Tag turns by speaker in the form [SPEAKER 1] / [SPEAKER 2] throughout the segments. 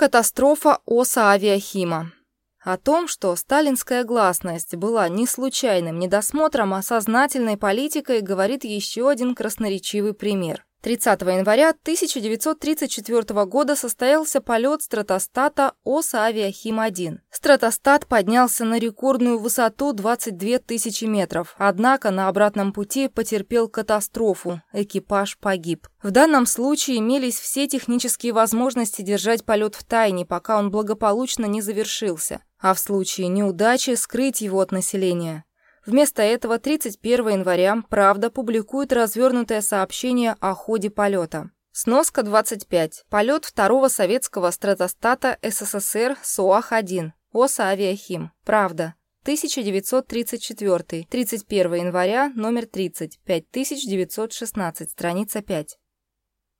[SPEAKER 1] Катастрофа ОСА «Авиахима». О том, что сталинская гласность была не случайным недосмотром, а сознательной политикой, говорит еще один красноречивый пример. 30 января 1934 года состоялся полет стратостата ОС «Авиахим-1». Стратостат поднялся на рекордную высоту 22 тысячи метров, однако на обратном пути потерпел катастрофу, экипаж погиб. В данном случае имелись все технические возможности держать полет в тайне, пока он благополучно не завершился, а в случае неудачи скрыть его от населения. Вместо этого 31 января «Правда» публикует развернутое сообщение о ходе полета. Сноска 25. Полет второго советского стратостата СССР СОАХ-1. ОСА «Авиахим». «Правда». 1934. 31 января, номер 30. 5916, страница 5.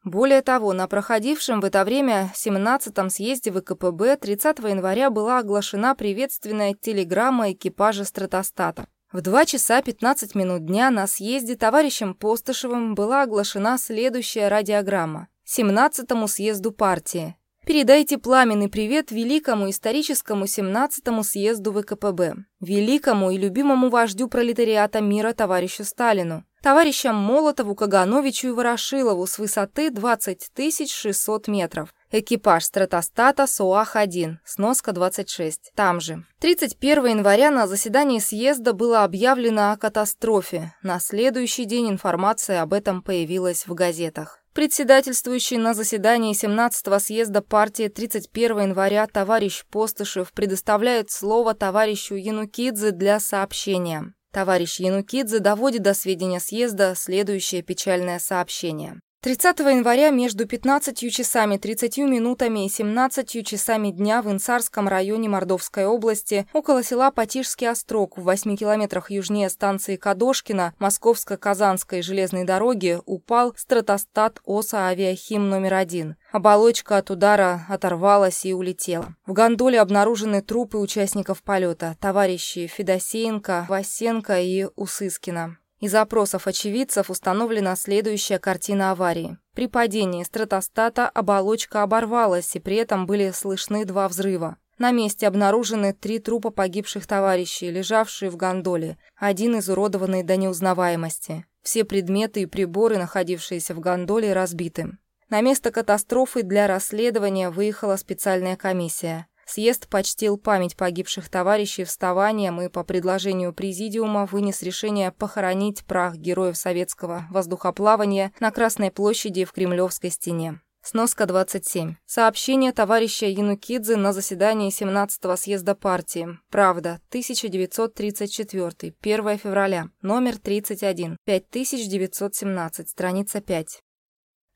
[SPEAKER 1] Более того, на проходившем в это время 17-м съезде ВКПБ 30 января была оглашена приветственная телеграмма экипажа стратостата. В 2 часа 15 минут дня на съезде товарищем Постышевым была оглашена следующая радиограмма. 17-му съезду партии. Передайте пламенный привет великому историческому 17-му съезду ВКПБ, великому и любимому вождю пролетариата мира товарищу Сталину, товарищам Молотову, Кагановичу и Ворошилову с высоты 20 600 метров, Экипаж стратостата СОАХ-1, сноска 26, там же. 31 января на заседании съезда было объявлено о катастрофе. На следующий день информация об этом появилась в газетах. Председательствующий на заседании 17-го съезда партии 31 января товарищ Постышев предоставляет слово товарищу Янукидзе для сообщения. Товарищ Янукидзе доводит до сведения съезда следующее печальное сообщение. 30 января между 15 часами 30 минутами и 17 часами дня в Инсарском районе Мордовской области около села Патишский острог в 8 километрах южнее станции Кадошкина Московско-Казанской железной дороги упал стратостат ОСА «Авиахим» номер один. Оболочка от удара оторвалась и улетела. В гондоле обнаружены трупы участников полета, товарищи Федосеенко, Васенко и Усыскина. Из опросов очевидцев установлена следующая картина аварии. При падении стратостата оболочка оборвалась, и при этом были слышны два взрыва. На месте обнаружены три трупа погибших товарищей, лежавшие в гондоле, один изуродованный до неузнаваемости. Все предметы и приборы, находившиеся в гондоле, разбиты. На место катастрофы для расследования выехала специальная комиссия. Съезд почтил память погибших товарищей вставанием и по предложению президиума вынес решение похоронить прах героев советского воздухоплавания на Красной площади в Кремлевской стене. Сноска 27. Сообщение товарища Янукидзе на заседании 17-го съезда партии. Правда. 1934. 1 февраля. Номер 31. 5917. Страница 5.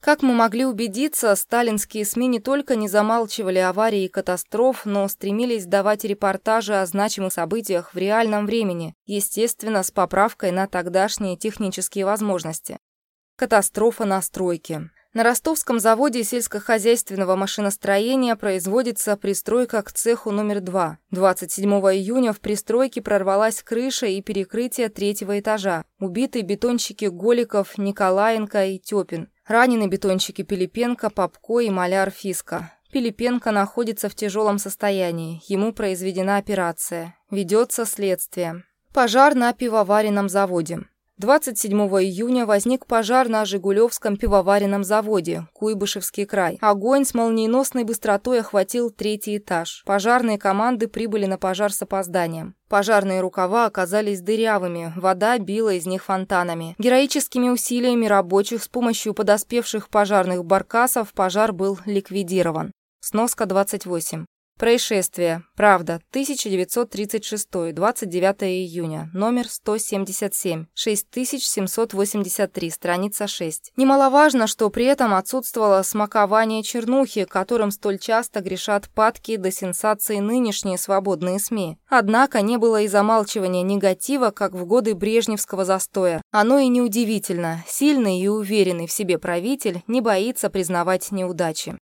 [SPEAKER 1] Как мы могли убедиться, сталинские СМИ не только не замалчивали аварии и катастроф, но стремились давать репортажи о значимых событиях в реальном времени, естественно, с поправкой на тогдашние технические возможности. Катастрофа на стройке. На ростовском заводе сельскохозяйственного машиностроения производится пристройка к цеху номер 2. 27 июня в пристройке прорвалась крыша и перекрытие третьего этажа. Убиты бетонщики Голиков, Николаенко и Тёпин. Ранены бетонщики Пилипенко, Попко и маляр Фиска. Пилипенко находится в тяжелом состоянии. Ему произведена операция. Ведется следствие. Пожар на пивоваренном заводе. 27 июня возник пожар на Жигулевском пивоваренном заводе, Куйбышевский край. Огонь с молниеносной быстротой охватил третий этаж. Пожарные команды прибыли на пожар с опозданием. Пожарные рукава оказались дырявыми, вода била из них фонтанами. Героическими усилиями рабочих с помощью подоспевших пожарных баркасов пожар был ликвидирован. Сноска 28. Происшествие. Правда. 1936. 29 июня. Номер 177. 6783. Страница 6. Немаловажно, что при этом отсутствовало смакование чернухи, которым столь часто грешат падки до сенсации нынешние свободные СМИ. Однако не было и замалчивания негатива, как в годы брежневского застоя. Оно и неудивительно. Сильный и уверенный в себе правитель не боится признавать неудачи.